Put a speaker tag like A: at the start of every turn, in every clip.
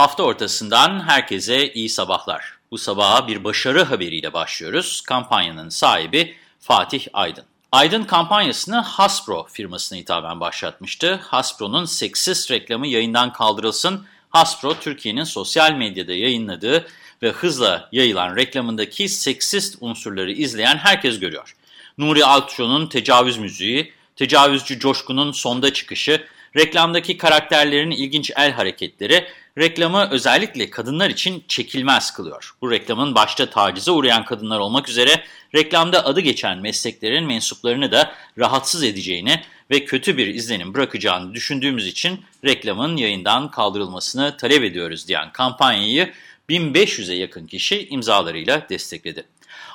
A: Hafta ortasından herkese iyi sabahlar. Bu sabaha bir başarı haberiyle başlıyoruz. Kampanyanın sahibi Fatih Aydın. Aydın kampanyasını Hasbro firmasına hitaben başlatmıştı. Hasbro'nun seksist reklamı yayından kaldırılsın. Hasbro, Türkiye'nin sosyal medyada yayınladığı ve hızla yayılan reklamındaki seksist unsurları izleyen herkes görüyor. Nuri Altuğ'un tecavüz müziği, tecavüzcü Coşkun'un sonda çıkışı, reklamdaki karakterlerin ilginç el hareketleri reklamı özellikle kadınlar için çekilmez kılıyor. Bu reklamın başta tacize uğrayan kadınlar olmak üzere reklamda adı geçen mesleklerin mensuplarını da rahatsız edeceğini ve kötü bir izlenim bırakacağını düşündüğümüz için reklamın yayından kaldırılmasını talep ediyoruz diyen kampanyayı 1500'e yakın kişi imzalarıyla destekledi.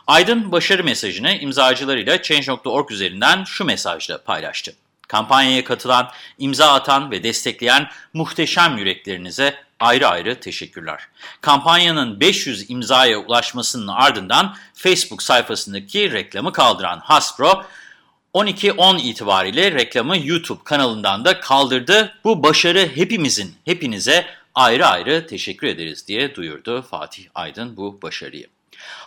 A: Aydın başarı mesajını imzacılarıyla Change.org üzerinden şu mesajla paylaştı. Kampanyaya katılan, imza atan ve destekleyen muhteşem yüreklerinize ayrı ayrı teşekkürler. Kampanyanın 500 imzaya ulaşmasının ardından Facebook sayfasındaki reklamı kaldıran Hasbro, 12.10 itibariyle reklamı YouTube kanalından da kaldırdı. Bu başarı hepimizin, hepinize ayrı ayrı teşekkür ederiz diye duyurdu Fatih Aydın bu başarıyı.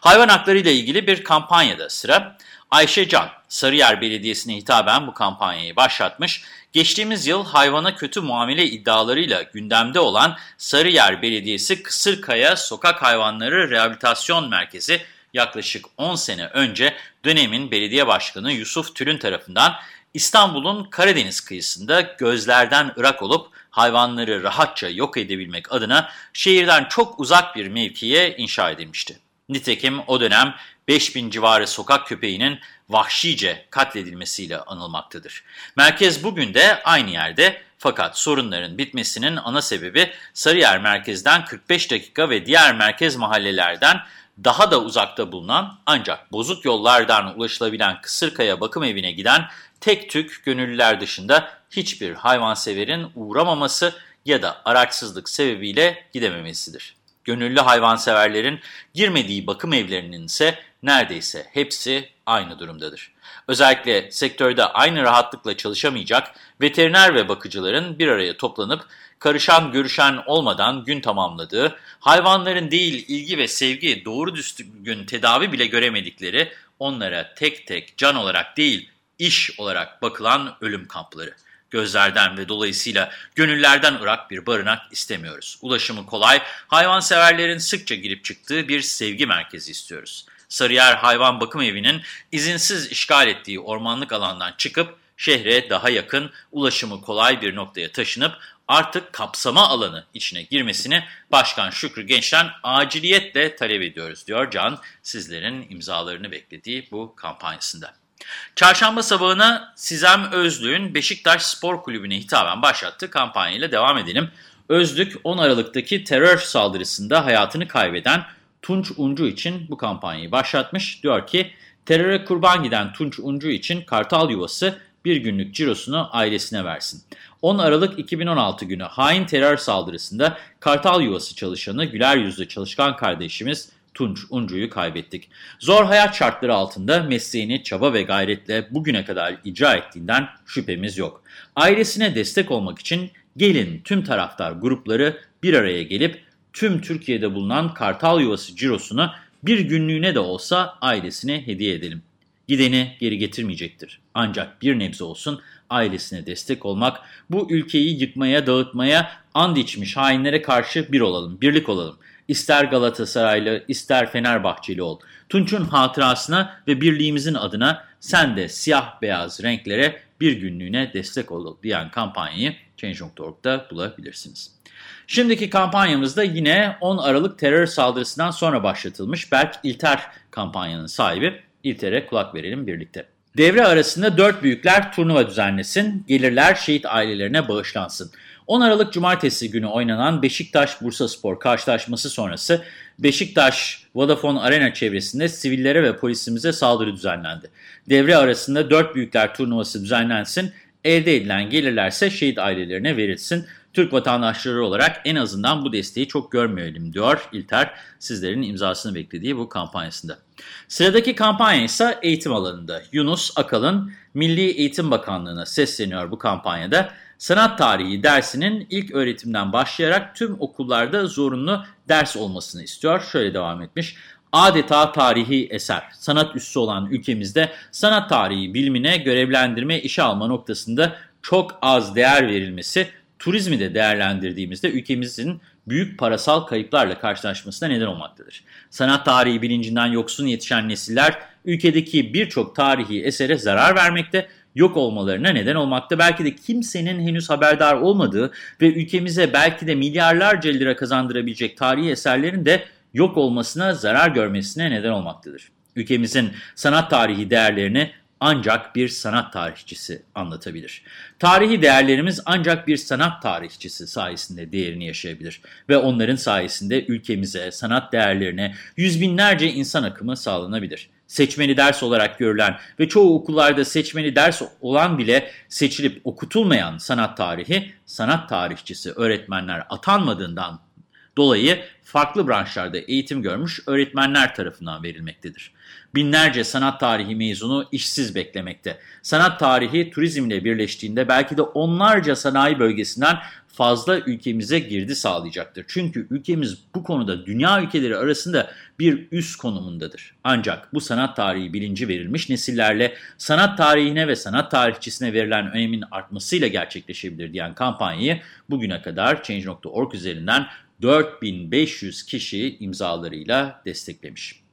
A: Hayvan hakları ile ilgili bir kampanyada sıra. Ayşe Can, Sarıyer Belediyesi'ne hitaben bu kampanyayı başlatmış. Geçtiğimiz yıl hayvana kötü muamele iddialarıyla gündemde olan Sarıyer Belediyesi Kısırkaya Sokak Hayvanları Rehabilitasyon Merkezi yaklaşık 10 sene önce dönemin belediye başkanı Yusuf Tülün tarafından İstanbul'un Karadeniz kıyısında gözlerden ırak olup hayvanları rahatça yok edebilmek adına şehirden çok uzak bir mevkiye inşa edilmişti. Nitekim o dönem 5000 civarı sokak köpeğinin vahşice katledilmesiyle anılmaktadır. Merkez bugün de aynı yerde fakat sorunların bitmesinin ana sebebi Sarıyer merkezden 45 dakika ve diğer merkez mahallelerden daha da uzakta bulunan ancak bozuk yollardan ulaşılabilen Kısırkaya bakım evine giden tek tük gönüllüler dışında hiçbir hayvanseverin uğramaması ya da araçsızlık sebebiyle gidememesidir. Gönüllü hayvanseverlerin girmediği bakım evlerinin ise neredeyse hepsi aynı durumdadır. Özellikle sektörde aynı rahatlıkla çalışamayacak veteriner ve bakıcıların bir araya toplanıp karışan görüşen olmadan gün tamamladığı, hayvanların değil ilgi ve sevgi doğru düzgün tedavi bile göremedikleri, onlara tek tek can olarak değil iş olarak bakılan ölüm kampları gözlerden ve dolayısıyla gönüllerden ırak bir barınak istemiyoruz. Ulaşımı kolay, hayvanseverlerin sıkça girip çıktığı bir sevgi merkezi istiyoruz. Sarıyer Hayvan Bakım Evi'nin izinsiz işgal ettiği ormanlık alandan çıkıp şehre daha yakın, ulaşımı kolay bir noktaya taşınıp artık kapsama alanı içine girmesini Başkan Şükrü Genç'ten aciliyetle talep ediyoruz diyor Can, sizlerin imzalarını beklediği bu kampanyasında. Çarşamba sabahına Sizem Özlük'ün Beşiktaş Spor Kulübü'ne hitaben başlattığı kampanyayla devam edelim. Özlük 10 Aralık'taki terör saldırısında hayatını kaybeden Tunç Uncu için bu kampanyayı başlatmış. Diyor ki teröre kurban giden Tunç Uncu için Kartal Yuvası bir günlük cirosunu ailesine versin. 10 Aralık 2016 günü hain terör saldırısında Kartal Yuvası çalışanı güler yüzlü çalışkan kardeşimiz Tunç Uncu'yu kaybettik. Zor hayat şartları altında mesleğini çaba ve gayretle bugüne kadar icra ettiğinden şüphemiz yok. Ailesine destek olmak için gelin tüm taraftar grupları bir araya gelip tüm Türkiye'de bulunan Kartal Yuvası cirosunu bir günlüğüne de olsa ailesine hediye edelim. Gideni geri getirmeyecektir. Ancak bir nebze olsun ailesine destek olmak, bu ülkeyi yıkmaya, dağıtmaya and içmiş hainlere karşı bir olalım, birlik olalım. İster Galatasaraylı, ister Fenerbahçeli ol. Tunç'un hatırasına ve birliğimizin adına sen de siyah beyaz renklere bir günlüğüne destek ol diyen kampanyayı Change.org'da bulabilirsiniz. Şimdiki kampanyamızda yine 10 Aralık terör saldırısından sonra başlatılmış Berk İlter kampanyanın sahibi. İlter'e kulak verelim birlikte. Devre arasında dört büyükler turnuva düzenlesin, gelirler şehit ailelerine bağışlansın. 10 Aralık Cumartesi günü oynanan Beşiktaş-Bursaspor karşılaşması sonrası Beşiktaş Vodafone Arena çevresinde sivillere ve polisimize saldırı düzenlendi. Devre arasında 4 büyükler turnuvası düzenlensin, elde edilen gelirlerse şehit ailelerine verilsin. Türk vatandaşları olarak en azından bu desteği çok görmeyelim diyor İlter sizlerin imzasını beklediği bu kampanyasında. Sıradaki kampanya ise eğitim alanında. Yunus Akalın Milli Eğitim Bakanlığı'na sesleniyor bu kampanyada. Sanat tarihi dersinin ilk öğretimden başlayarak tüm okullarda zorunlu ders olmasını istiyor. Şöyle devam etmiş. Adeta tarihi eser. Sanat üssü olan ülkemizde sanat tarihi bilimine görevlendirme işe alma noktasında çok az değer verilmesi turizmi de değerlendirdiğimizde ülkemizin büyük parasal kayıplarla karşılaşmasına neden olmaktadır. Sanat tarihi bilincinden yoksun yetişen nesiller ülkedeki birçok tarihi esere zarar vermekte, yok olmalarına neden olmakta. Belki de kimsenin henüz haberdar olmadığı ve ülkemize belki de milyarlarca lira kazandırabilecek tarihi eserlerin de yok olmasına, zarar görmesine neden olmaktadır. Ülkemizin sanat tarihi değerlerini ancak bir sanat tarihçisi anlatabilir. Tarihi değerlerimiz ancak bir sanat tarihçisi sayesinde değerini yaşayabilir ve onların sayesinde ülkemize, sanat değerlerine yüz binlerce insan akımı sağlanabilir. Seçmeni ders olarak görülen ve çoğu okullarda seçmeni ders olan bile seçilip okutulmayan sanat tarihi, sanat tarihçisi öğretmenler atanmadığından dolayı farklı branşlarda eğitim görmüş öğretmenler tarafından verilmektedir. Binlerce sanat tarihi mezunu işsiz beklemekte. Sanat tarihi turizmle birleştiğinde belki de onlarca sanayi bölgesinden fazla ülkemize girdi sağlayacaktır. Çünkü ülkemiz bu konuda dünya ülkeleri arasında bir üst konumundadır. Ancak bu sanat tarihi bilinci verilmiş nesillerle sanat tarihine ve sanat tarihçisine verilen önemin artmasıyla gerçekleşebilir diyen kampanyayı bugüne kadar Change.org üzerinden 4500 kişi imzalarıyla desteklemiş.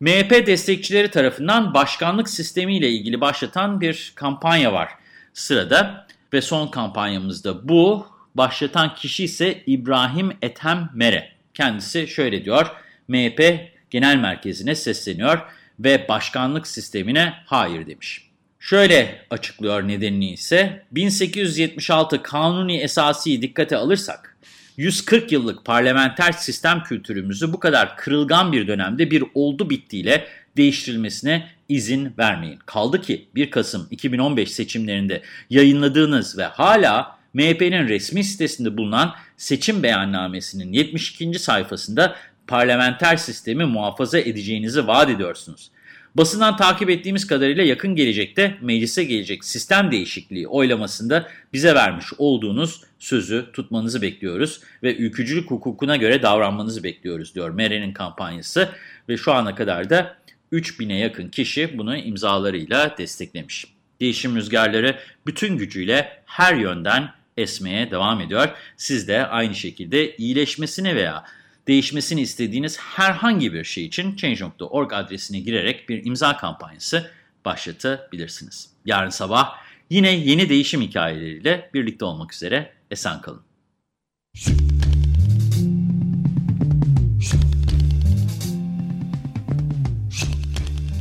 A: MHP destekçileri tarafından başkanlık sistemiyle ilgili başlatan bir kampanya var sırada ve son kampanyamızda bu. Başlatan kişi ise İbrahim Ethem Mere. Kendisi şöyle diyor, MHP Genel Merkezi'ne sesleniyor ve başkanlık sistemine hayır demiş. Şöyle açıklıyor nedenini ise 1876 kanuni esası dikkate alırsak 140 yıllık parlamenter sistem kültürümüzü bu kadar kırılgan bir dönemde bir oldu bittiyle değiştirilmesine izin vermeyin. Kaldı ki 1 Kasım 2015 seçimlerinde yayınladığınız ve hala MHP'nin resmi sitesinde bulunan seçim beyannamesinin 72. sayfasında parlamenter sistemi muhafaza edeceğinizi vaat ediyorsunuz. Basından takip ettiğimiz kadarıyla yakın gelecekte meclise gelecek sistem değişikliği oylamasında bize vermiş olduğunuz sözü tutmanızı bekliyoruz ve ülkücülük hukukuna göre davranmanızı bekliyoruz diyor Meren'in kampanyası ve şu ana kadar da 3000'e yakın kişi bunu imzalarıyla desteklemiş. Değişim rüzgarları bütün gücüyle her yönden esmeye devam ediyor. Siz de aynı şekilde iyileşmesini veya değişmesini istediğiniz herhangi bir şey için Change.org adresine girerek bir imza kampanyası başlatabilirsiniz. Yarın sabah yine yeni değişim hikayeleriyle birlikte olmak üzere esen kalın.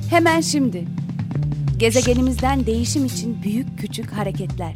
B: Hemen şimdi gezegenimizden değişim için büyük küçük hareketler.